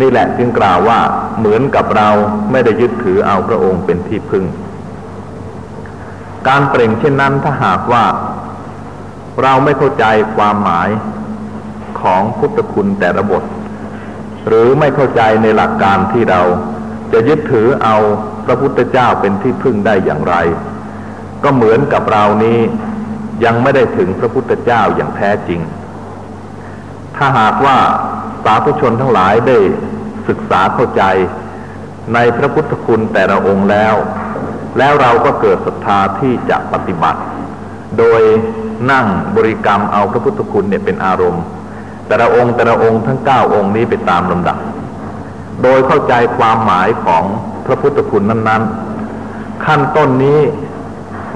นี่แหละจึงกล่าวว่าเหมือนกับเราไม่ได้ยึดถือเอาพระองค์เป็นที่พึ่ง การเปล่งเช่นนั้นถ้าหากว่า เราไม่เข้าใจความหมายของพุทธคุณแต่ระบท หรือไม่เข้าใจในหลักการที่เราจะยึดถือเอาพระพุทธเจ้าเป็นที่พึ่งได้อย่างไร ก็เหมือนกับเรานี้ยังไม่ได้ถึงพระพุทธเจ้าอย่างแท้จริง ถ้าหากว่า สาธุชนทั้งหลายได้ศึกษาเข้าใจในพระพุทธคุณแต่ละองค์แล้ว แล้วเราก็เกิดศรัทธาที่จะปฏิบัติ โดยนั่งบริกรรมเอาพระพุทธคุณเนี่ยเป็นอารมณ์ แต่ละองค์แต่ละองค์ทั้งเก้าองค์นี้ไปตามลำดับ โดยเข้าใจความหมายของพระพุทธคุณนั้น ๆ ขั้นต้นนี้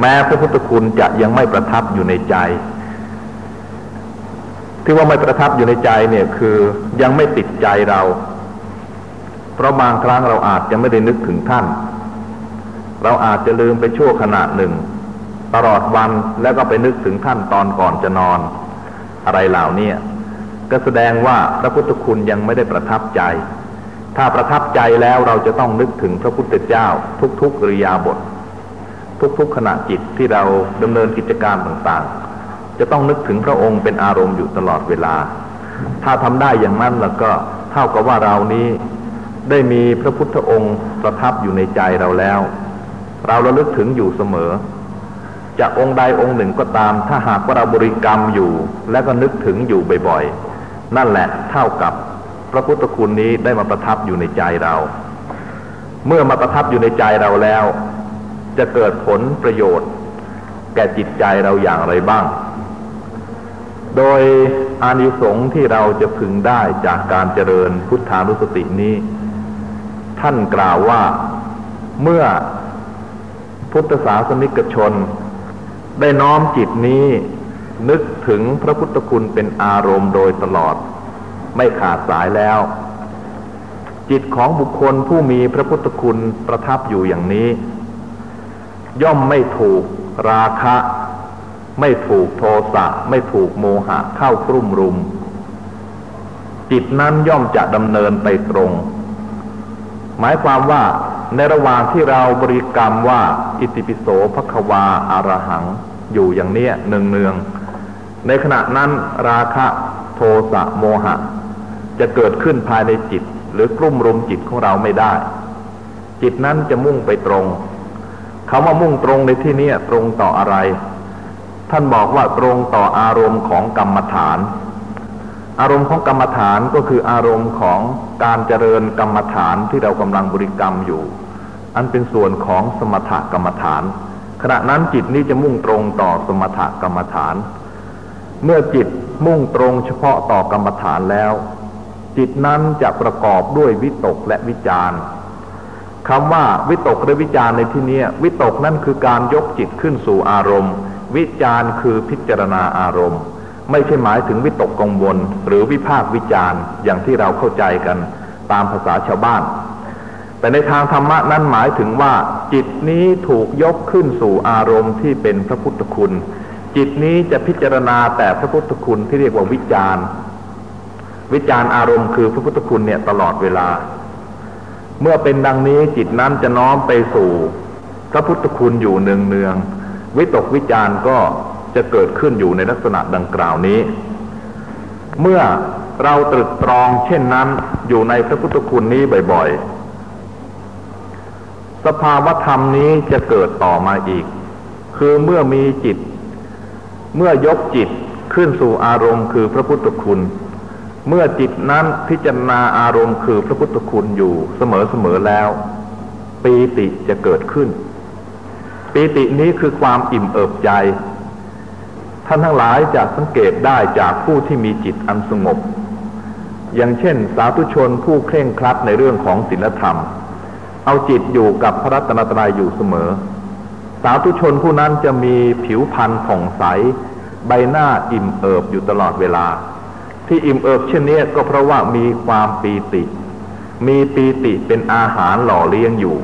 แม้พระพุทธคุณจะยังไม่ประทับอยู่ในใจ ที่ว่าไม่ประทับอยู่ในใจเนี่ยคือยังไม่ติดใจเรา เพราะบางครั้งเราอาจจะไม่ได้นึกถึงท่าน เราอาจจะลืมไปชั่วขณะหนึ่ง ตลอดวันแล้วก็ไปนึกถึงท่านตอนก่อนจะนอน อะไรเหล่านี้ก็แสดงว่าพระพุทธคุณยังไม่ได้ประทับใจ ถ้าประทับใจแล้วเราจะต้องนึกถึงพระพุทธเจ้า ทุกๆริยาบท ทุกๆขณะจิตที่เราดำเนินกิจการต่างๆ จะต้องนึกถึงพระองค์เป็นอารมณ์อยู่ตลอดเวลา ถ้าทำได้อย่างนั้นแล้วก็เท่ากับว่าเรานี้ได้มีพระพุทธองค์ประทับอยู่ในใจเราแล้ว เราระลึกถึงอยู่เสมอ จะองค์ใดองค์หนึ่งก็ตาม ถ้าหากว่าเราบริกรรมอยู่ และก็นึกถึงอยู่บ่อยๆ นั่นแหละเท่ากับพระพุทธคุณนี้ได้มาประทับอยู่ในใจเรา เมื่อมาประทับอยู่ในใจเราแล้ว จะเกิดผลประโยชน์ แก่จิตใจเราอย่างไรบ้าง โดยอานิสงส์ที่เราจะพึงได้จากการเจริญพุทธานุสตินี้ ท่านกล่าวว่าเมื่อพุทธศาสนิกชน ได้น้อมจิตนี้นึกถึงพระพุทธคุณเป็นอารมณ์โดยตลอด ไม่ขาดสายแล้ว จิตของบุคคลผู้มีพระพุทธคุณประทับอยู่อย่างนี้ ย่อมไม่ถูกราคะ ไม่ถูกโทสะไม่ถูกโมหะเข้ากลุ่มรุม จิตนั้นย่อมจะดำเนินไปตรง หมายความว่าในระหว่างที่เราบริกรรมว่า อิติปิโสภควาอารหัง อยู่อย่างเนี้ยเนืองเนืองในขณะนั้นราคะโทสะโมหะ จะเกิดขึ้นภายในจิต หรือกลุ่มรุมจิตของเราไม่ได้ จิตนั้นจะมุ่งไปตรงคำว่ามุ่งตรงในที่นี้ตรงต่ออะไร ท่านบอกว่าตรงต่ออารมณ์ของกรรมฐาน อารมณ์ของกรรมฐานก็คืออารมณ์ของการเจริญกรรมฐานที่เรากำลังบริกรรมอยู่ อันเป็นส่วนของสมถกรรมฐาน ขณะนั้นจิตนี้จะมุ่งตรงต่อสมถกรรมฐาน เมื่อจิตมุ่งตรงเฉพาะต่อกรรมฐานแล้ว จิตนั้นจะประกอบด้วยวิตกและวิจารณ์คำว่าวิตกหรือวิจารในที่นี้วิตกนั่นคือการยกจิตขึ้นสู่อารมณ์ วิจารคือพิจารณาอารมณ์ ไม่ใช่หมายถึงวิตกกังวล หรือวิพากวิจารอย่างที่เราเข้าใจกันตามภาษาชาวบ้าน แต่ในทางธรรมะนั้นหมายถึงว่า จิตนี้ถูกยกขึ้นสู่อารมณ์ที่เป็นพระพุทธคุณ จิตนี้จะพิจารณาแต่พระพุทธคุณที่เรียกว่าวิจารวิจารอารมณ์คือพระพุทธคุณเนี่ยตลอดเวลา เมื่อเป็นดังนี้จิตนั้นจะน้อมไปสู่ พระพุทธคุณอยู่เนืองเนือง วิตกวิจารก็จะเกิดขึ้นอยู่ในลักษณะดังกล่าวนี้ เมื่อเราตรึกตรองเช่นนั้นอยู่ในพระพุทธคุณนี้บ่อยๆ สภาวธรรมนี้จะเกิดต่อมาอีก คือเมื่อมีจิต เมื่อยกจิตขึ้นสู่อารมณ์คือพระพุทธคุณ เมื่อจิตนั้นพิจารณาอารมณ์คือพระพุทธคุณอยู่เสมอๆแล้วปีติจะเกิดขึ้น ปีตินี้คือความอิ่มเอิบใจ ท่านทั้งหลายจะสังเกตได้จากผู้ที่มีจิตอันสงบ อย่างเช่น สาธุชนผู้เคร่งครัดในเรื่องของศีลธรรม เอาจิตอยู่กับพระรัตนตรัยอยู่เสมอ สาธุชนผู้นั้นจะมีผิวพรรณผ่องใส ใบหน้าอิ่มเอิบอยู่ตลอดเวลา ที่อิ่มเอิบเช่นนี้ก็เพราะว่ามีความปีติ มีปีติเป็นอาหารหล่อเลี้ยงอยู่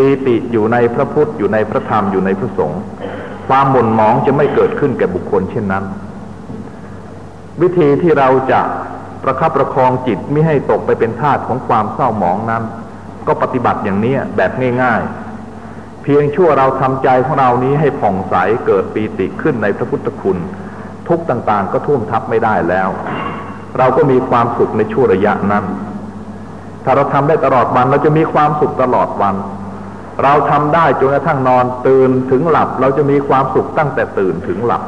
ปีติอยู่ในพระพุทธอยู่ในพระธรรมอยู่ในพระสงฆ์ความหม่นหมองจะไม่เกิดขึ้นแก่บุคคลเช่นนั้น วิธีที่เราจะประคับประคองจิตไม่ให้ตกไปเป็นทาสของความเศร้าหมองนั้น ก็ปฏิบัติอย่างนี้แบบง่ายๆ เพียงชั่วเราทำใจของเรานี้ให้ผ่องใสเกิดปีติขึ้นในพระพุทธคุณ ทุกต่างๆ ก็ท่วมทับไม่ได้แล้ว เราก็มีความสุขในช่วระยะนั้น ถ้าเราทำได้ตลอดวันเราจะมีความสุขตลอดวัน เราทำได้จนกระทั่งนอนตื่นถึงหลับ เราจะมีความสุขตั้งแต่ตื่นถึงหลับ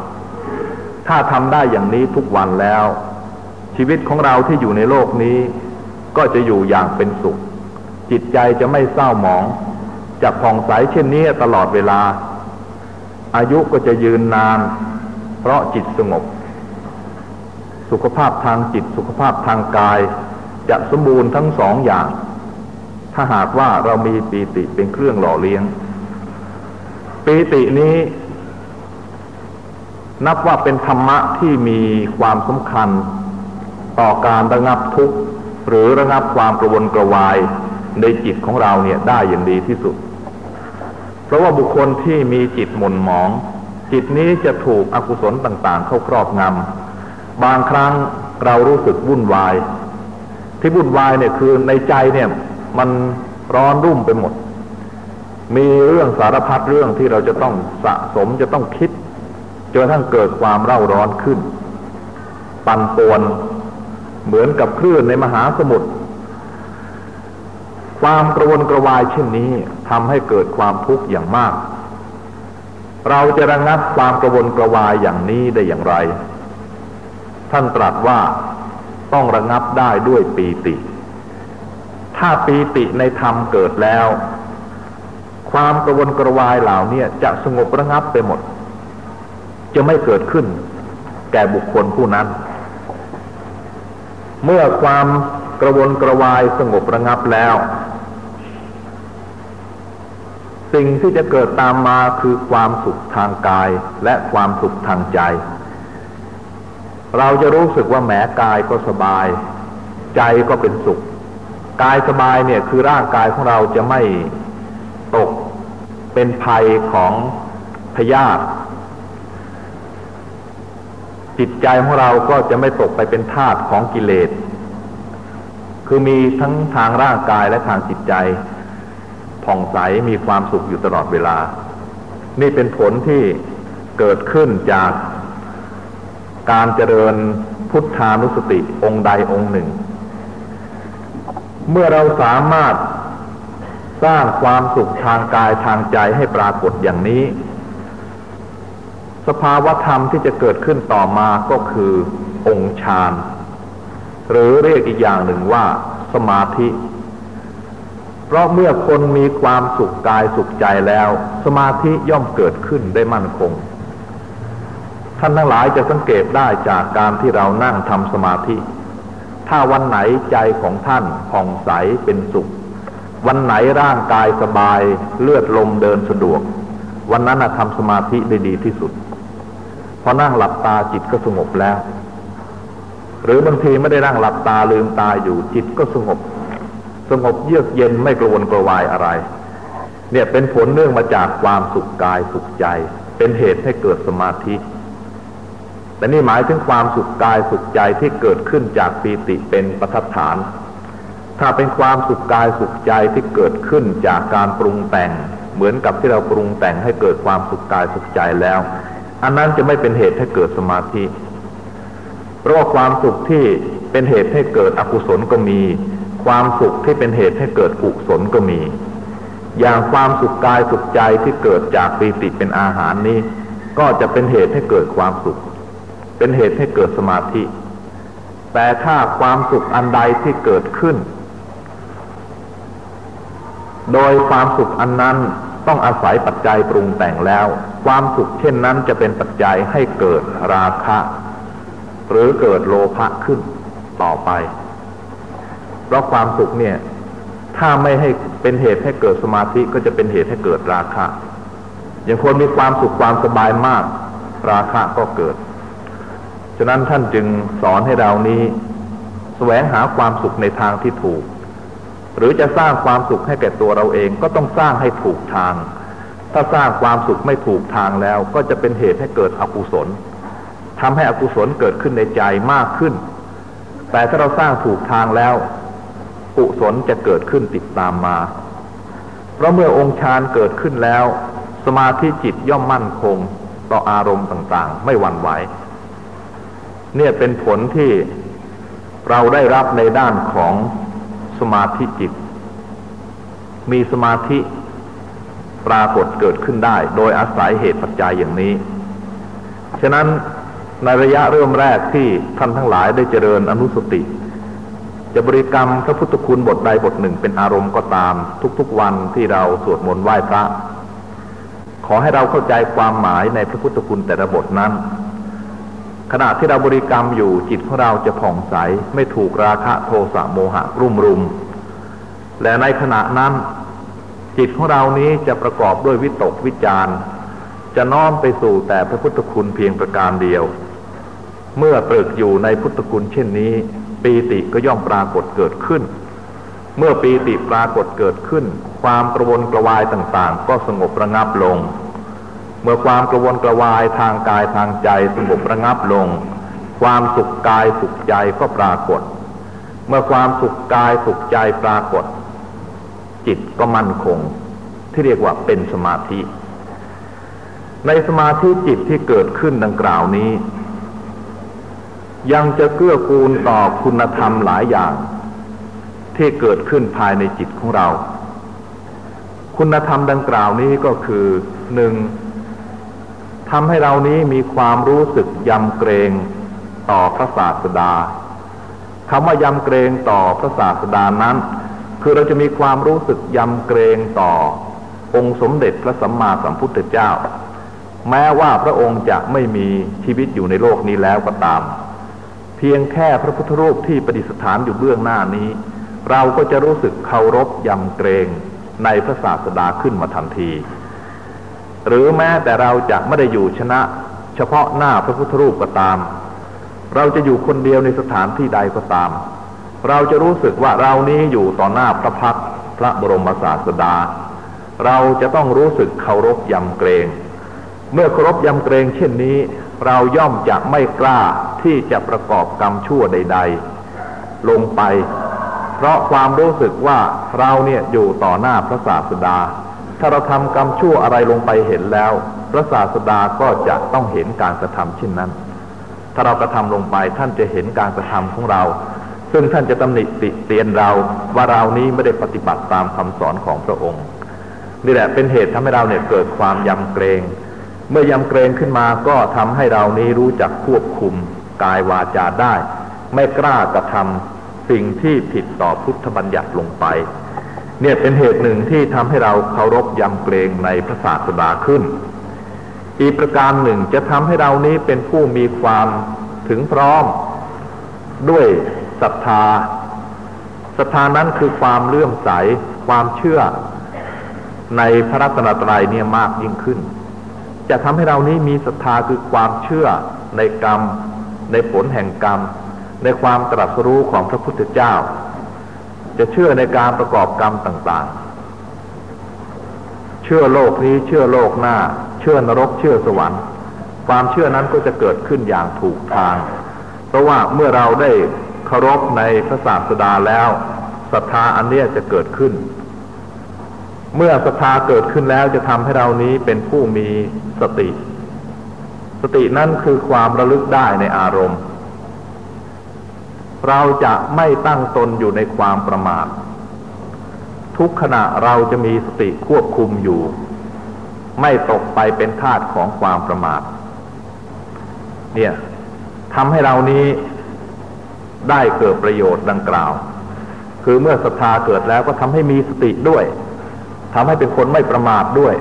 ถ้าทำได้อย่างนี้ทุกวันแล้ว ชีวิตของเราที่อยู่ในโลกนี้ ก็จะอยู่อย่างเป็นสุข จิตใจจะไม่เศร้าหมองจะผ่องใสเช่นนี้ตลอดเวลา อายุก็จะยืนนาน เพราะจิตสงบ สุขภาพทางจิตสุขภาพทางกาย จะสมบูรณ์ทั้งสองอย่าง ถ้าหากว่าเรามีปีติเป็นเครื่องหล่อเลี้ยง ปีตินี้ นับว่าเป็นธรรมะที่มีความสำคัญ ต่อการระงับทุกข์ หรือระงับความกระวนกระวายในจิตของเราเนี่ยได้อย่างดีที่สุด เพราะว่าบุคคลที่มีจิตหม่นหมอง จิตนี้จะถูกอกุศลต่างๆ เข้าครอบงำบางครั้งเรารู้สึกวุ่นวาย ที่วุ่นวายเนี่ยคือในใจเนี่ย มันร้อนรุ่มไปหมด มีเรื่องสารพัดเรื่องที่เราจะต้องสะสมจะต้องคิดจนทั้งเกิดความเร่าร้อนขึ้น ปั่นป่วนเหมือนกับคลื่นในมหาสมุทรความกระวนกระวายเช่นนี้ทำให้เกิดความทุกข์อย่างมาก เราจะระงับความกระวนกระวายอย่างนี้ได้อย่างไร ท่านตรัสว่าต้องระงับได้ด้วยปีติ ถ้าปีติในธรรมเกิดแล้ว ความกระวนกระวายเหล่านี้จะสงบระงับไปหมด จะไม่เกิดขึ้น แก่บุคคลผู้นั้น เมื่อความกระวนกระวายสงบระงับแล้ว สิ่งที่จะเกิดตามมาคือความสุขทางกายและความสุขทางใจ เราจะรู้สึกว่าแหมกายก็สบาย ใจก็เป็นสุข กายสบายเนี่ยคือร่างกายของเราจะไม่ตกเป็นภัยของพยาธิจิตใจของเราก็จะไม่ตกไปเป็นทาสของกิเลส คือมีทั้งทางร่างกายและทางจิตใจผ่องใสมีความสุขอยู่ตลอดเวลา นี่เป็นผลที่เกิดขึ้นจากการเจริญพุทธานุสติองค์ใดองค์หนึ่ง เมื่อเราสามารถสร้างความสุขทางกายทางใจให้ปรากฏอย่างนี้ สภาวธรรมที่จะเกิดขึ้นต่อมาก็คือองค์ฌานหรือเรียกอีกอย่างหนึ่งว่าสมาธิ เพราะเมื่อคนมีความสุขกายสุขใจแล้ว สมาธิย่อมเกิดขึ้นได้มั่นคง ท่านทั้งหลายจะสังเกตได้จากการที่เรานั่งทำสมาธิ ถ้าวันไหนใจของท่านผ่องใสเป็นสุข วันไหนร่างกายสบายเลือดลมเดินสะดวก วันนั้นทำสมาธิได้ดีที่สุด พอนั่งหลับตาจิตก็สงบแล้ว หรือบางทีไม่ได้นั่งหลับตาลืมตาอยู่จิตก็สงบ สงบเยือกเย็นไม่กระวนกระวายอะไร เนี่ยเป็นผลเนื่องมาจากความสุขกายสุขใจ เป็นเหตุให้เกิดสมาธิ แต่นี่หมายถึงความสุขกายสุขใจที่เกิดขึ้นจากปีติเป็นประทัดฐาน ถ้าเป็นความสุขกายสุขใจที่เกิดขึ้นจากการปรุงแต่ง เหมือนกับที่เราปรุงแต่งให้เกิดความสุขกายสุขใจแล้ว อันนั้นจะไม่เป็นเหตุให้เกิดสมาธิ เพราะความสุขที่เป็นเหตุให้เกิดอกุศลก็มี ความสุขที่เป็นเหตุให้เกิดกุศลก็มี อย่างความสุขกายสุขใจที่เกิดจากปีติเป็นอาหารนี้ ก็จะเป็นเหตุให้เกิดความสุข เป็นเหตุให้เกิดสมาธิ แต่ถ้าความสุขอันใดที่เกิดขึ้น โดยความสุขอันนั้นต้องอาศัยปัจจัยปรุงแต่งแล้ว ความสุขเช่นนั้นจะเป็นปัจจัยให้เกิดราคะ หรือเกิดโลภะขึ้นต่อไป เพราะความสุขเนี่ย ถ้าไม่ให้เป็นเหตุให้เกิดสมาธิก็จะเป็นเหตุให้เกิดราคะ อย่างคนมีความสุขความสบายมาก ราคะก็เกิด ฉะนั้นท่านจึงสอนให้เรานี้แสวงหาความสุขในทางที่ถูก หรือจะสร้างความสุขให้แก่ตัวเราเองก็ต้องสร้างให้ถูกทาง ถ้าสร้างความสุขไม่ถูกทางแล้ว ก็จะเป็นเหตุให้เกิดอกุศลทำให้อกุศลเกิดขึ้นในใจมากขึ้น แต่ถ้าเราสร้างถูกทางแล้ว กุศลจะเกิดขึ้นติดตามมา เพราะเมื่อองค์ฌานเกิดขึ้นแล้ว สมาธิจิตย่อมมั่นคง ต่ออารมณ์ต่างๆ ไม่หวั่นไหว เนี่ยเป็นผลที่เราได้รับในด้านของสมาธิจิต มีสมาธิปรากฏเกิดขึ้นได้ โดยอาศัยเหตุปัจจัยอย่างนี้ ฉะนั้นในระยะเริ่มแรกที่ท่านทั้งหลายได้เจริญอนุสติ จะบริกรรมพระพุทธคุณบทใดบทหนึ่งเป็นอารมณ์ก็ตาม ทุกๆวันที่เราสวดมนต์ไหว้พระ ขอให้เราเข้าใจความหมายในพระพุทธคุณแต่ละบทนั้น ขณะที่เราบริกรรมอยู่จิตของเราจะผ่องใสไม่ถูกราคะโทสะโมหะรุ่มรุม และในขณะนั้นจิตของเรานี้จะประกอบด้วยวิตกวิจารจะน้อมไปสู่แต่พระพุทธคุณเพียงประการเดียว เมื่อตรึกอยู่ในพุทธคุณเช่นนี้ ปีติก็ย่อมปรากฏเกิดขึ้น เมื่อปีติปรากฏเกิดขึ้น ความกระวนกระวายต่างๆ ก็สงบระงับลง เมื่อความกระวนกระวายทางกายทางใจสงบระงับลง ความสุขกายสุขใจก็ปรากฏ เมื่อความสุขกายสุขใจปรากฏ จิตก็มั่นคง ที่เรียกว่าเป็นสมาธิ ในสมาธิจิตที่เกิดขึ้นดังกล่าวนี้ ยังจะเกื้อกูลต่อคุณธรรมหลายอย่าง ที่เกิดขึ้นภายในจิตของเรา คุณธรรมดังกล่าวนี้ก็คือหนึ่ง ทำให้เรานี้มีความรู้สึกยำเกรงต่อพระศาสดาคำว่ายำเกรงต่อพระศาสดานั้น คือเราจะมีความรู้สึกยำเกรงต่อ องค์สมเด็จพระสัมมาสัมพุทธเจ้า แม้ว่าพระองค์จะไม่มีชีวิตอยู่ในโลกนี้แล้วก็ตาม เพียงแค่พระพุทธรูปที่ประดิษฐานอยู่เบื้องหน้านี้ เราก็จะรู้สึกเคารพยำเกรงในพระศาสดาขึ้นมาทันที หรือแม้แต่เราจะไม่ได้อยู่ชนะ เฉพาะหน้าพระพุทธรูปก็ตาม เราจะอยู่คนเดียวในสถานที่ใดก็ตาม เราจะรู้สึกว่าเรานี้อยู่ต่อหน้าพระพักพระบรมศาสดา เราจะต้องรู้สึกเคารพยำเกรง เมื่อเคารพยำเกรงเช่นนี้ เราย่อมจะไม่กล้าที่จะประกอบกรรมชั่วใด ๆ ลงไป เพราะความรู้สึกว่าเราเนี่ยอยู่ต่อหน้าพระศาสดา ถ้าเราทำกรรมชั่วอะไรลงไปเห็นแล้ว พระศาสดาก็จะต้องเห็นการกระทำเช่นนั้น ถ้าเรากระทำลงไปท่านจะเห็นการกระทำของเรา ซึ่งท่านจะตำหนิติเตียนเราว่าเรานี้ไม่ได้ปฏิบัติตามคำสอนของพระองค์ นี่แหละเป็นเหตุทำให้เราเนี่ยเกิดความยำเกรง เมื่อยำเกรงขึ้นมาก็ทำให้เรานี้รู้จักควบคุมกายวาจาได้ ไม่กล้ากระทำสิ่งที่ผิดต่อพุทธบัญญัติลงไป เนี่ยเป็นเหตุหนึ่งที่ทำให้เราเคารพยำเกรงในพระศาสดาขึ้น อีกประการหนึ่งจะทำให้เรานี้เป็นผู้มีความถึงพร้อม ด้วยศรัทธาศรัทธานั้นคือความเลื่อมใสความเชื่อ ในพระรัตนตรัยเนี่ยมากยิ่งขึ้น จะทำให้เรานี้มีศรัทธาคือความเชื่อในกรรม ในผลแห่งกรรม ในความตรัสรู้ของพระพุทธเจ้า จะเชื่อในการประกอบกรรมต่างๆ เชื่อโลกนี้เชื่อโลกหน้า เชื่อนรกเชื่อสวรรค์ ความเชื่อนั้นก็จะเกิดขึ้นอย่างถูกทาง เพราะว่าเมื่อเราได้เคารพในพระศาสดาแล้วศรัทธาอันนี้จะเกิดขึ้น เมื่อศรัทธาเกิดขึ้นแล้วจะทำให้เรานี้เป็นผู้มีสติ สตินั้นคือความระลึกได้ในอารมณ์ เราจะไม่ตั้งตนอยู่ในความประมาท ทุกขณะเราจะมีสติควบคุมอยู่ ไม่ตกไปเป็นทาสของความประมาท เนี่ยทำให้เรานี้ได้เกิดประโยชน์ดังกล่าว คือเมื่อศรัทธาเกิดแล้วก็ทำให้มีสติด้วยทำให้เป็นคนไม่ประมาทด้วย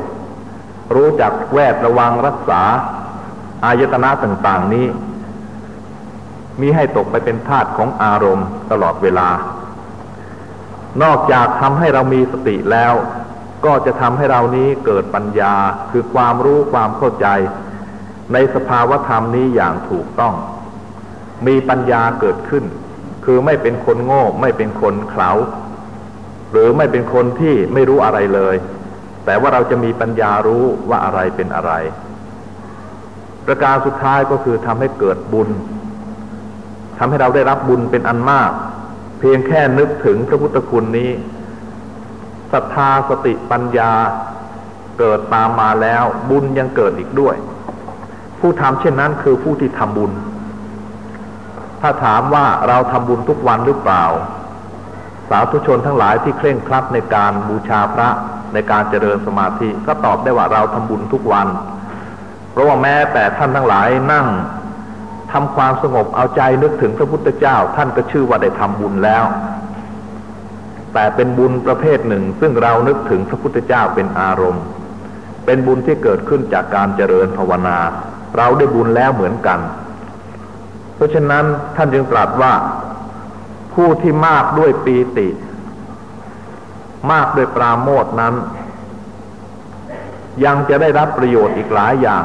รู้จักแวดระวังรักษาอายตนะต่าง ๆ นี้ มีให้ตกไปเป็นทาตของอารมณ์ตลอดเวลา นอกจากทำให้เรามีสติแล้ว ก็จะทำให้เรานี้เกิดปัญญาคือความรู้ความเข้าใจ ในสภาวธรรมนี้อย่างถูกต้อง มีปัญญาเกิดขึ้น คือไม่เป็นคนโง่ ไม่เป็นคนเขลาหรือไม่เป็นคนที่ไม่รู้อะไรเลย แต่ว่าเราจะมีปัญญารู้ว่าอะไรเป็นอะไร ประการสุดท้ายก็คือทำให้เกิดบุญ ทำให้เราได้รับบุญเป็นอันมาก เพียงแค่นึกถึงพระพุทธคุณนี้ศรัทธาสติปัญญาเกิดตามมาแล้วบุญยังเกิดอีกด้วย ผู้ทำเช่นนั้นคือผู้ที่ทำบุญ ถ้าถามว่าเราทำบุญทุกวันหรือเปล่า สาธุชนทั้งหลายที่เคร่งครัดในการบูชาพระในการเจริญสมาธิก็ตอบได้ว่าเราทำบุญทุกวัน เพราะว่าแม้แต่ท่านทั้งหลายนั่ง ทำความสงบเอาใจนึกถึงพระพุทธเจ้า ท่านก็ชื่อว่าได้ทำบุญแล้ว แต่เป็นบุญประเภทหนึ่ง ซึ่งเรานึกถึงพระพุทธเจ้าเป็นอารมณ์ เป็นบุญที่เกิดขึ้นจากการเจริญภาวนา เราได้บุญแล้วเหมือนกัน เพราะฉะนั้นท่านจึงตรัสว่าผู้ที่มากด้วยปีติ มากด้วยปราโมทนั้น ยังจะได้รับประโยชน์อีกหลายอย่าง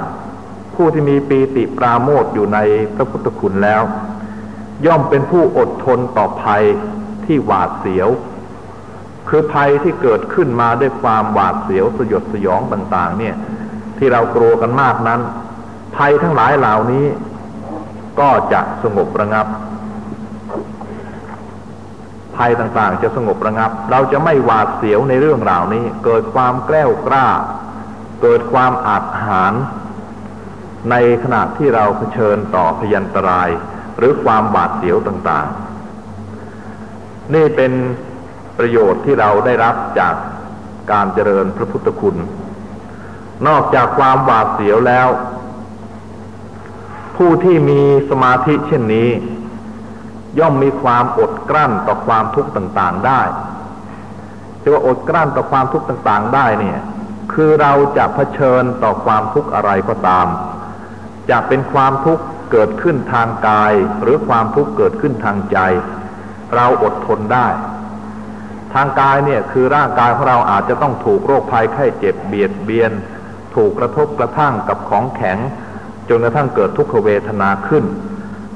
ผู้ที่มีปีติปราโมทอยู่ในพระพุทธคุณแล้ว ย่อมเป็นผู้อดทนต่อภัยที่หวาดเสียว คือภัยที่เกิดขึ้นมาด้วยความหวาดเสียวสยดสยองต่าง ๆ เนี่ย ที่เรากลัวกันมากนั้น ภัยทั้งหลายเหล่านี้ ก็จะสงบระงับ ภัยต่างๆ จะสงบระงับ เราจะไม่หวาดเสียวในเรื่องราวนี้ เกิดความแกล้วกล้า เกิดความอาจหาร ในขณะที่เราเผชิญต่อพยันตราย หรือความบาดเสียวต่างๆ นี่เป็นประโยชน์ที่เราได้รับจากการเจริญพระพุทธคุณ นอกจากความบาดเสียวแล้ว ผู้ที่มีสมาธิเช่นนี้ ย่อมมีความอดกลั้นต่อความทุกข์ต่างๆได้ที่ว่าอดกลั้นต่อความทุกข์ต่างๆ ได้เนี่ย คือเราจะเผชิญต่อความทุกข์อะไรก็ตาม จะเป็นความทุกข์เกิดขึ้นทางกาย หรือความทุกข์เกิดขึ้นทางใจ เราอดทนได้ ทางกายเนี่ยคือร่างกายของเราอาจจะต้องถูกโรคภัยไข้เจ็บเบียดเบียน ถูกกระทบกระทั่งกับของแข็ง จนกระทั่งเกิดทุกขเวทนาขึ้น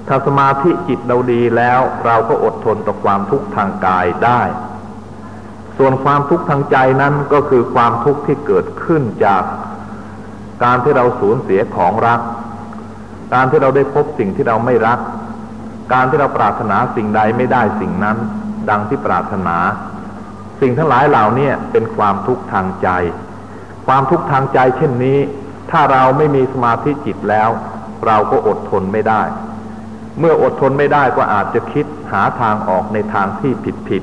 ถ้าสมาธิจิตเราดีแล้วเราก็อดทนต่อความทุกข์ทางกายได้ ส่วนความทุกข์ทางใจนั้นก็คือความทุกข์ที่เกิดขึ้นจากการที่เราสูญเสียของรัก การที่เราได้พบสิ่งที่เราไม่รัก การที่เราปรารถนาสิ่งใดไม่ได้สิ่งนั้น ดังที่ปรารถนา สิ่งทั้งหลายเหล่านี้เป็นความทุกข์ทางใจ ความทุกข์ทางใจเช่นนี้ ถ้าเราไม่มีสมาธิจิตแล้ว เราก็อดทนไม่ได้ เมื่ออดทนไม่ได้ก็อาจจะคิดหาทางออกในทางที่ผิดผิด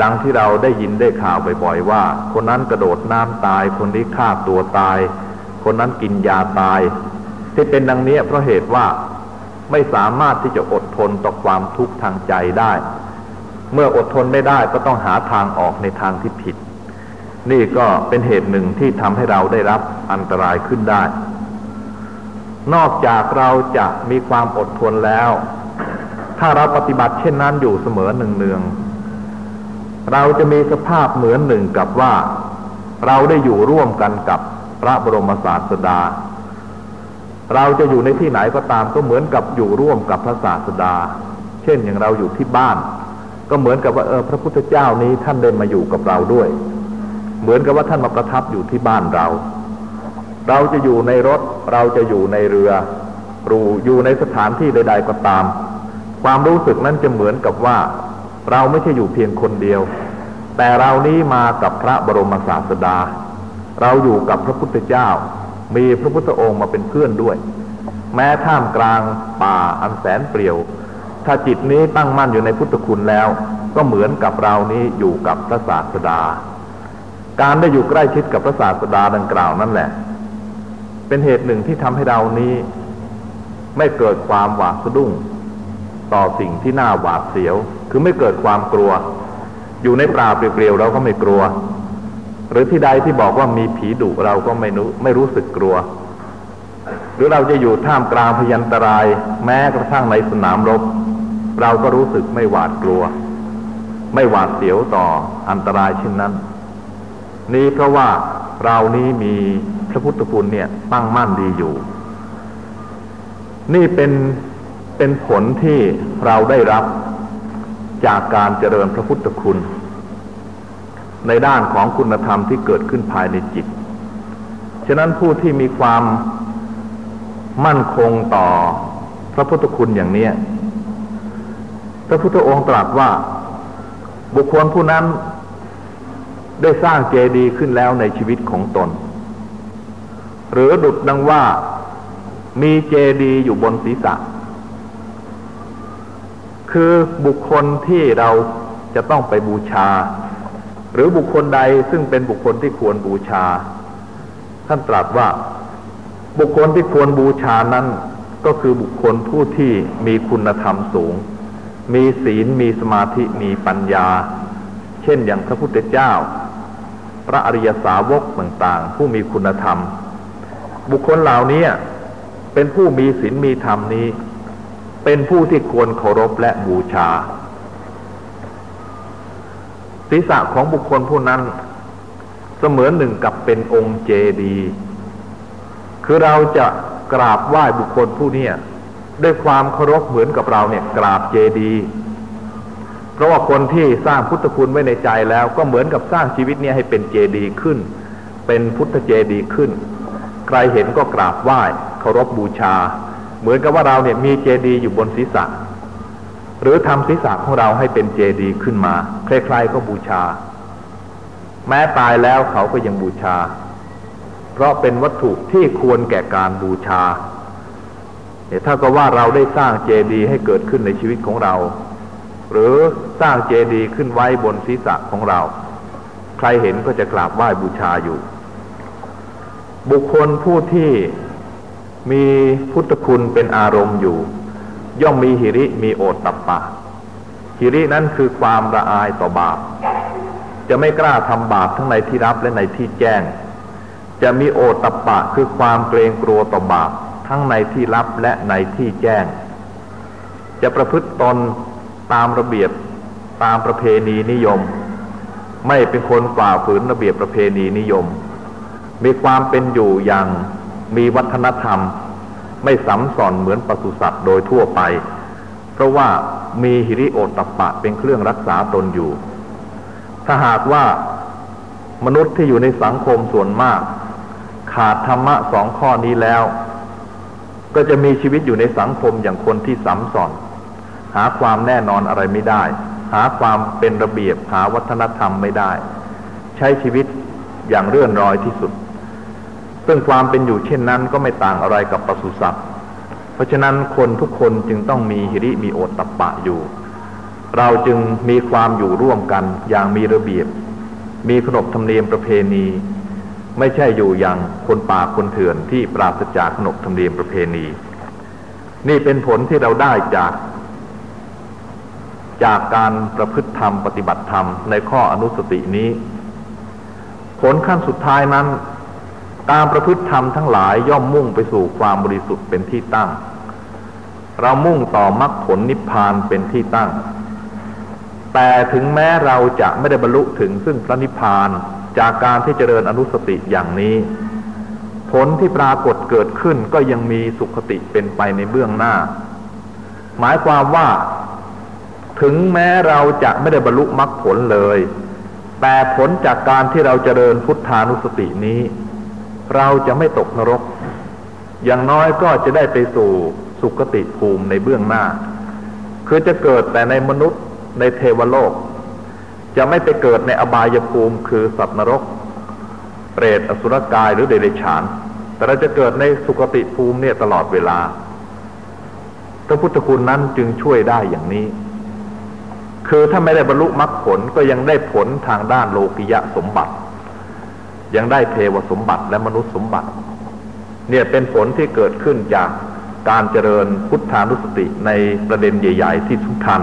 ดังที่เราได้ยินได้ข่าวบ่อยๆว่า คนนั้นกระโดดน้ำตาย คนนี้ฆ่าตัวตาย คนนั้นกินยาตาย ที่เป็นดังนี้เพราะเหตุว่าไม่สามารถที่จะอดทนต่อความทุกข์ทางใจได้ เมื่ออดทนไม่ได้ก็ต้องหาทางออกในทางที่ผิด นี่ก็เป็นเหตุหนึ่งที่ทำให้เราได้รับอันตรายขึ้นได้ นอกจากเราจะมีความอดทนแล้ว ถ้าเราปฏิบัติเช่นนั้นอยู่เสมอหนึ่งเนืองเราจะมีสภาพเหมือนหนึ่งกับว่า เราได้อยู่ร่วมกันกับพระบรมศาสดา เราจะอยู่ในที่ไหนก็ตามก็เหมือนกับอยู่ร่วมกับพระศาสดา เช่นอย่างเราอยู่ที่บ้าน ก็เหมือนกับว่าเออพระพุทธเจ้านี้ท่านเดินมาอยู่กับเราด้วย เหมือนกับว่าท่านมาประทับอยู่ที่บ้านเรา เราจะอยู่ในรถ เราจะอยู่ในเรือรูอยู่ในสถานที่ใด ๆก็ตาม ความรู้สึกนั้นจะเหมือนกับว่า เราไม่ใช่อยู่เพียงคนเดียว แต่เรานี้มากับพระบรมศาสดา เราอยู่กับพระพุทธเจ้า มีพระพุทธองค์มาเป็นเพื่อนด้วย แม้ท่ามกลางป่าอันแสนเปลี่ยว ถ้าจิตนี้ตั้งมั่นอยู่ในพุทธคุณแล้ว ก็เหมือนกับเรานี้อยู่กับพระศาสดา การได้อยู่ใกล้ชิดกับพระศาสดาดังกล่าวนั่นแหละ เป็นเหตุหนึ่งที่ทำให้เรานี้ ไม่เกิดความหวาดสะดุ้ง ต่อสิ่งที่น่าหวาดเสียว คือไม่เกิดความกลัว อยู่ในป่าเปลี่ยวๆเราก็ไม่กลัว หรือที่ใดที่บอกว่ามีผีดุเราก็ไม่รู้ไม่รู้สึกกลัว หรือเราจะอยู่ท่ามกลางพยันตราย แม้กระทั่งในสนามรบ เราก็รู้สึกไม่หวาดกลัว ไม่หวาดเสียวต่ออันตรายเช่นนั้น นี้เพราะว่าเรานี้มีพระพุทธคุณเนี่ยตั้งมั่นดีอยู่ นี่เป็นเป็นผลที่เราได้รับจากการเจริญพระพุทธคุณ ในด้านของคุณธรรมที่เกิดขึ้นภายในจิต ฉะนั้นผู้ที่มีความมั่นคงต่อพระพุทธคุณอย่างนี้ พระพุทธองค์ตรัสว่าบุคคลผู้นั้นได้สร้างเจดีย์ขึ้นแล้วในชีวิตของตน หรือดุดดังว่ามีเจดีย์อยู่บนศีรษะ คือบุคคลที่เราจะต้องไปบูชา หรือบุคคลใดซึ่งเป็นบุคคลที่ควรบูชา ท่านตรัสว่าบุคคลที่ควรบูชานั้นก็คือบุคคลผู้ที่มีคุณธรรมสูง มีศีลมีสมาธิมีปัญญา เช่นอย่างพระพุทธเจ้า พระอริยสาวกต่างๆ ผู้มีคุณธรรม บุคคลเหล่านี้เป็นผู้มีศีลมีธรรมนี้ เป็นผู้ที่ควรเคารพและบูชา ศีรษะของบุคคลผู้นั้น เสมือนหนึ่งกับเป็นองค์เจดี คือเราจะกราบไหว้บุคคลผู้นี้ด้วยความเคารพเหมือนกับเราเนี่ยกราบเจดี เพราะว่าคนที่สร้างพุทธคุณไว้ในใจแล้ว ก็เหมือนกับสร้างชีวิตนี้ให้เป็นเจดีขึ้น เป็นพุทธเจดีขึ้น ใครเห็นก็กราบไหว้เคารพบูชา เหมือนกับว่าเราเนี่ยมีเจดีอยู่บนศีรษะ หรือทำศีรษะของเราให้เป็นเจดีย์ขึ้นมาใครๆก็บูชา แม้ตายแล้วเขาก็ยังบูชา เพราะเป็นวัตถุที่ควรแก่การบูชาเนี่ยถ้าก็ว่าเราได้สร้างเจดีย์ให้เกิดขึ้นในชีวิตของเรา หรือสร้างเจดีย์ขึ้นไว้บนศีรษะของเรา ใครเห็นก็จะกราบไหว้บูชาอยู่ บุคคลผู้ที่มีพุทธคุณเป็นอารมณ์อยู่ ย่อมมีหิริมีโอตตัปปะหิรินั้นคือความละอายต่อบาป จะไม่กล้าทำบาปทั้งในที่รับและในที่แจ้ง จะมีโอตตัปปะคือความเกรงกลัวต่อบาป ทั้งในที่รับและในที่แจ้ง จะประพฤติตนตามระเบียบตามประเพณีนิยม ไม่เป็นคนฝ่าฝืนระเบียบประเพณีนิยม มีความเป็นอยู่อย่างมีวัฒนธรรม ไม่สัมสอนเหมือนปศุสัตว์โดยทั่วไป เพราะว่ามีหิริโอตปปะเป็นเครื่องรักษาตนอยู่ ถ้าหากว่ามนุษย์ที่อยู่ในสังคมส่วนมาก ขาดธรรมะสองข้อนี้แล้ว ก็จะมีชีวิตอยู่ในสังคมอย่างคนที่สัมสอน หาความแน่นอนอะไรไม่ได้ หาความเป็นระเบียบหาวัฒนธรรมไม่ได้ ใช้ชีวิตอย่างเรื่อนรอยที่สุด ซึ่งความเป็นอยู่เช่นนั้นก็ไม่ต่างอะไรกับปศุสัตว์ เพราะฉะนั้นคนทุกคนจึงต้องมีหิริมีโอตตะปะอยู่ เราจึงมีความอยู่ร่วมกันอย่างมีระเบียบ มีขนบธรรมเนียมประเพณี ไม่ใช่อยู่อย่างคนป่าคนเถื่อนที่ปราศจากขนบธรรมเนียมประเพณี นี่เป็นผลที่เราได้จากจากการประพฤติธรรมปฏิบัติธรรมในข้ออนุสตินี้ ผลขั้นสุดท้ายนั้น การประพฤติธรรมทั้งหลายย่อมมุ่งไปสู่ความบริสุทธิ์เป็นที่ตั้ง เรามุ่งต่อมรรคผลนิพพานเป็นที่ตั้ง แต่ถึงแม้เราจะไม่ได้บรรลุถึงซึ่งพระนิพพานจากการที่เจริญอนุสติอย่างนี้ ผลที่ปรากฏเกิดขึ้นก็ยังมีสุขติเป็นไปในเบื้องหน้า หมายความว่า ถึงแม้เราจะไม่ได้บรรลุมรรคผลเลย แต่ผลจากการที่เราเจริญพุทธานุสตินี้ เราจะไม่ตกนรก อย่างน้อยก็จะได้ไปสู่สุคติภูมิในเบื้องหน้า คือจะเกิดแต่ในมนุษย์ในเทวโลก จะไม่ไปเกิดในอบายภูมิคือสัตว์นรก เปรตอสุรกายหรือเดรัจฉาน แต่เราจะเกิดในสุคติภูมิเนี่ยตลอดเวลาพระพุทธคุณนั้นจึงช่วยได้อย่างนี้ คือถ้าไม่ได้บรรลุมรรคผลก็ยังได้ผลทางด้านโลกิยะสมบัติ ยังได้เทวสมบัติและมนุษย์สมบัติ เนี่ยเป็นผลที่เกิดขึ้นจากการเจริญพุทธานุสติในประเด็นใหญ่ ๆ ที่สำคัญ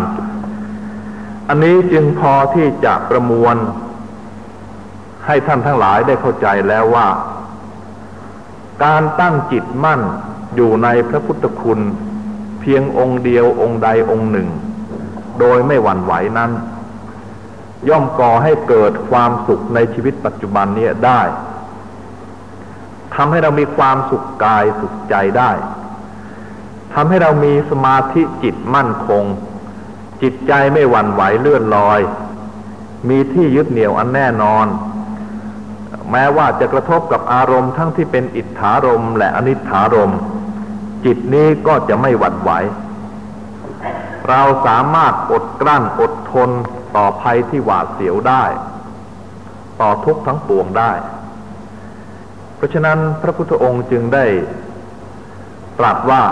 อันนี้จึงพอที่จะประมวล ให้ท่านทั้งหลายได้เข้าใจแล้วว่า การตั้งจิตมั่นอยู่ในพระพุทธคุณ เพียงองค์เดียวองค์ใดองค์หนึ่ง โดยไม่หวั่นไหวนั้น ย่อมก่อให้เกิดความสุขในชีวิตปัจจุบันนี้ได้ทำให้เรามีความสุขกายสุขใจได้ทำให้เรามีสมาธิจิตมั่นคง จิตใจไม่หวั่นไหวเลื่อนลอย มีที่ยึดเหนี่ยวอันแน่นอน แม้ว่าจะกระทบกับอารมณ์ทั้งที่เป็นอิทธารมและอนิถารม จิตนี้ก็จะไม่หวั่นไหว เราสามารถอดกลั้นอดทน ต่อภัยที่หวาดเสียวได้ ต่อทุกข์ทั้งปวงได้ เพราะฉะนั้นพระพุทธองค์จึงได้ ตรัสว่า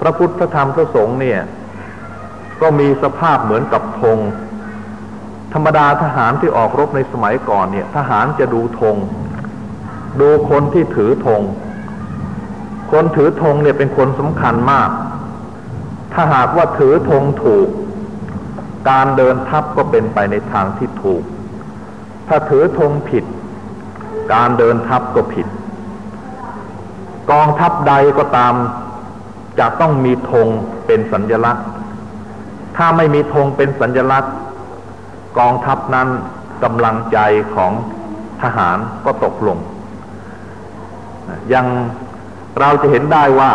พระพุทธธรรมพระสงฆ์เนี่ย ก็มีสภาพเหมือนกับธงธรรมดาทหารที่ออกรบในสมัยก่อนเนี่ย ทหารจะดูธงดูคนที่ถือธงคนถือธงเนี่ยเป็นคนสำคัญมาก ถ้าหากว่าถือธงถูก การเดินทัพก็เป็นไปในทางที่ถูก ถ้าถือธงผิด การเดินทัพก็ผิด กองทัพใดก็ตามจะต้องมีธงเป็นสัญญลักษณ์ ถ้าไม่มีธงเป็นสัญญลักษณ์ กองทัพนั้นกำลังใจของทหารก็ตกลง ยังเราจะเห็นได้ว่า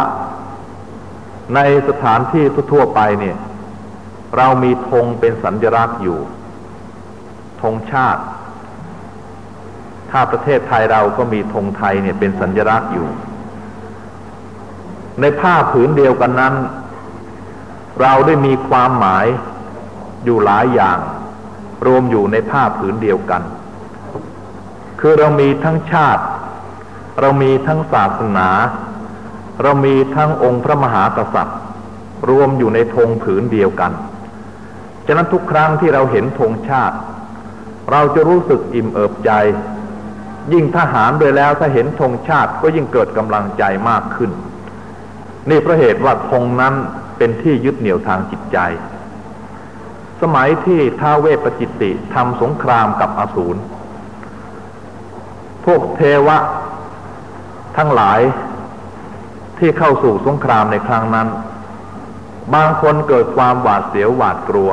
ในสถานที่ทั่วไปเนี่ย เรามีธงเป็นสัญลักษณ์อยู่ธงชาติ ถ้าประเทศไทยเราก็มีธงไทยเนี่ยเป็นสัญลักษณ์อยู่ ในผ้าผืนเดียวกันนั้น เราได้มีความหมายอยู่หลายอย่าง รวมอยู่ในผ้าผืนเดียวกัน คือเรามีทั้งชาติ เรามีทั้งศาสนา เรามีทั้งองค์พระมหากษัตริย์ รวมอยู่ในธงผืนเดียวกัน ฉะนั้นทุกครั้งที่เราเห็นธงชาติ เราจะรู้สึกอิ่มเอิบใจ ยิ่งทหารโดยแล้วถ้าเห็นธงชาติก็ยิ่งเกิดกำลังใจมากขึ้น นี่เพราะเหตุว่าธงนั้นเป็นที่ยึดเหนี่ยวทางจิตใจ สมัยที่ท้าเวปจิตติทำสงครามกับอสูรพวกเทวะทั้งหลายที่เข้าสู่สงครามในครั้งนั้น บางคนเกิดความหวาดเสียวหวาดกลัว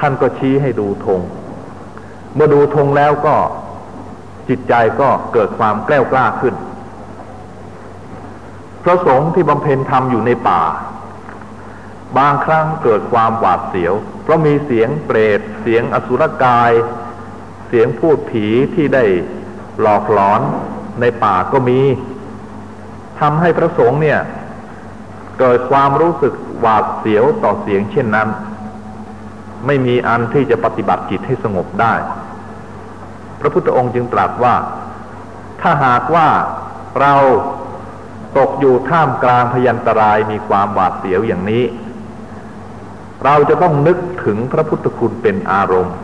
ท่านก็ชี้ให้ดูธงเมื่อดูธงแล้วก็จิตใจก็เกิดความแกล้วกล้าขึ้น พระสงฆ์ที่บำเพ็ญธรรมอยู่ในป่า บางครั้งเกิดความหวาดเสียว เพราะมีเสียงเปรตเสียงอสุรกาย เสียงพูดผีที่ได้หลอกหลอนในป่าก็มีทำให้พระสงฆ์เนี่ย เกิดความรู้สึกหวาดเสียวต่อเสียงเช่นนั้น ไม่มีอันที่จะปฏิบัติจิตให้สงบได้ พระพุทธองค์จึงตรัสว่า ถ้าหากว่าเราตกอยู่ท่ามกลางพยันตรายมีความหวาดเสียวอย่างนี้ เราจะต้องนึกถึงพระพุทธคุณเป็นอารมณ์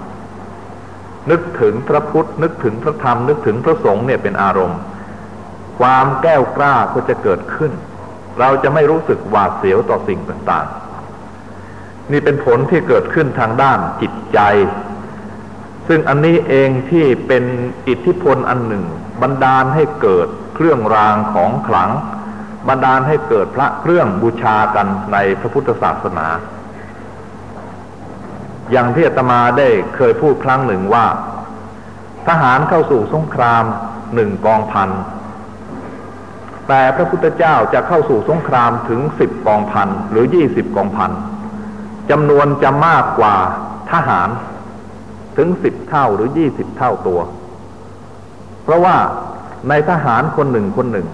นึกถึงพระพุทธ นึกถึงพระธรรม นึกถึงพระสงฆ์เนี่ยเป็นอารมณ์ ความแก้วกล้าก็จะเกิดขึ้น เราจะไม่รู้สึกหวาดเสียวต่อสิ่งต่างๆ นี่เป็นผลที่เกิดขึ้นทางด้านจิตใจ ซึ่งอันนี้เองที่เป็นอิทธิพลอันหนึ่ง บันดาลให้เกิดเครื่องรางของขลัง บันดาลให้เกิดพระเครื่องบูชากันในพระพุทธศาสนา อย่างที่อาตมาได้เคยพูดครั้งหนึ่งว่า ทหารเข้าสู่สงครามหนึ่งกองพันแต่พระพุทธเจ้าจะเข้าสู่สงครามถึงสิบกองพันหรือยี่สิบกองพัน จำนวนจะมากกว่าทหารถึงสิบเท่าหรือยี่สิบเท่าตัว เพราะว่าในทหารคนหนึ่งคนหนึ่ง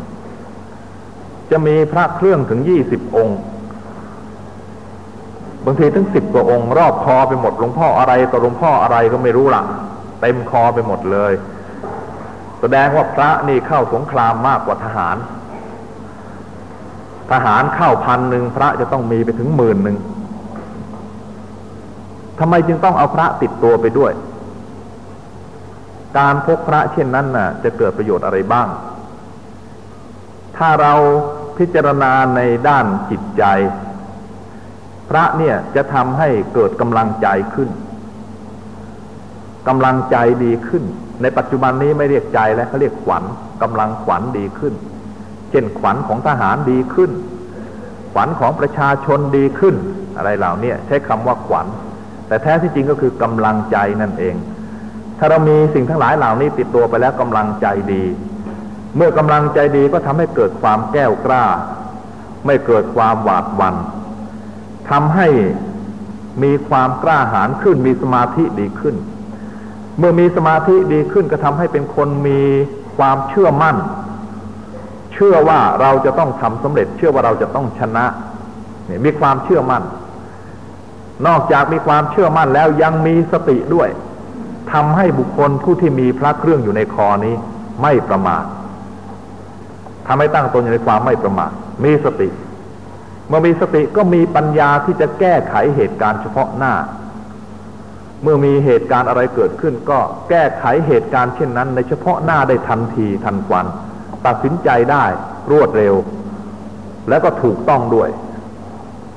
จะมีพระเครื่องถึงยี่สิบองค์ บางทีถึงสิบกว่าองค์ รอบคอไปหมดหลวงพ่ออะไรต่อหลวงพ่ออะไรก็ไม่รู้ละ่ะ เต็มคอไปหมดเลย แสดงว่าพระนี่เข้าสงครามมากกว่าทหาร ทหารเข้าพันหนึ่งพระจะต้องมีไปถึงหมื่นหนึ่ง ทำไมจึงต้องเอาพระติดตัวไปด้วย การพกพระเช่นนั้นน่ะ จะเกิดประโยชน์อะไรบ้าง ถ้าเราพิจารณาในด้านจิตใจ พระเนี่ยจะทำให้เกิดกำลังใจขึ้นกำลังใจดีขึ้น ในปัจจุบันนี้ไม่เรียกใจแล้วเขาเรียกขวัญกำลังขวัญดีขึ้น เช่นขวัญของทหารดีขึ้น ขวัญของประชาชนดีขึ้น อะไรเหล่านี้ใช้คำว่าขวัญ แต่แท้ที่จริงก็คือกำลังใจนั่นเอง ถ้าเรามีสิ่งทั้งหลายเหล่านี้ติดตัวไปแล้วกำลังใจดี เมื่อกำลังใจดีก็ทำให้เกิดความแก้วกล้า ไม่เกิดความหวาดหวัน่นทำให้มีความกล้าหาญขึ้นมีสมาธิดีขึ้น เมื่อมีสมาธิดีขึ้นก็ทำให้เป็นคนมีความเชื่อมั่น เชื่อว่าเราจะต้องทำสำเร็จ เชื่อว่าเราจะต้องชนะเนี่ยมีความเชื่อมั่น นอกจากมีความเชื่อมั่นแล้วยังมีสติด้วยทำให้บุคคลผู้ที่มีพระเครื่องอยู่ในคอนี้ ไม่ประมาททำให้ตั้งตนอยู่ในความไม่ประมาทมีสติ เมื่อมีสติก็มีปัญญาที่จะแก้ไขเหตุการณ์เฉพาะหน้า เมื่อมีเหตุการณ์อะไรเกิดขึ้น ก็แก้ไขเหตุการณ์เช่นนั้น ในเฉพาะหน้าได้ทันทีทันควัน ตัดสินใจได้รวดเร็ว แล้วก็ถูกต้องด้วย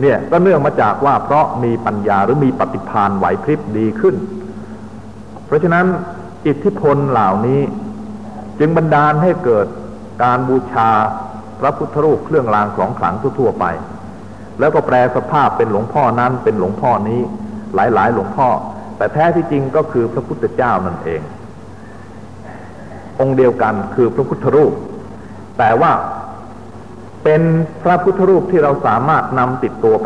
เนี่ยก็เนื่องมาจากว่าเพราะมีปัญญาหรือมีปฏิภาณไหวพริบดีขึ้น เพราะฉะนั้นอิทธิพลเหล่านี้จึงบันดาลให้เกิดการบูชาพระพุทธรูปเครื่องรางของขลังทั่วไป แล้วก็แปลสภาพเป็นหลวงพ่อนั้นเป็นหลวงพ่อนี้หลายๆ หลวงพ่อ แต่แท้ที่จริงก็คือพระพุทธเจ้านั่นเอง องค์เดียวกันคือพระพุทธรูป แต่ว่า เป็นพระพุทธรูปที่เราสามารถนำติดตัวไป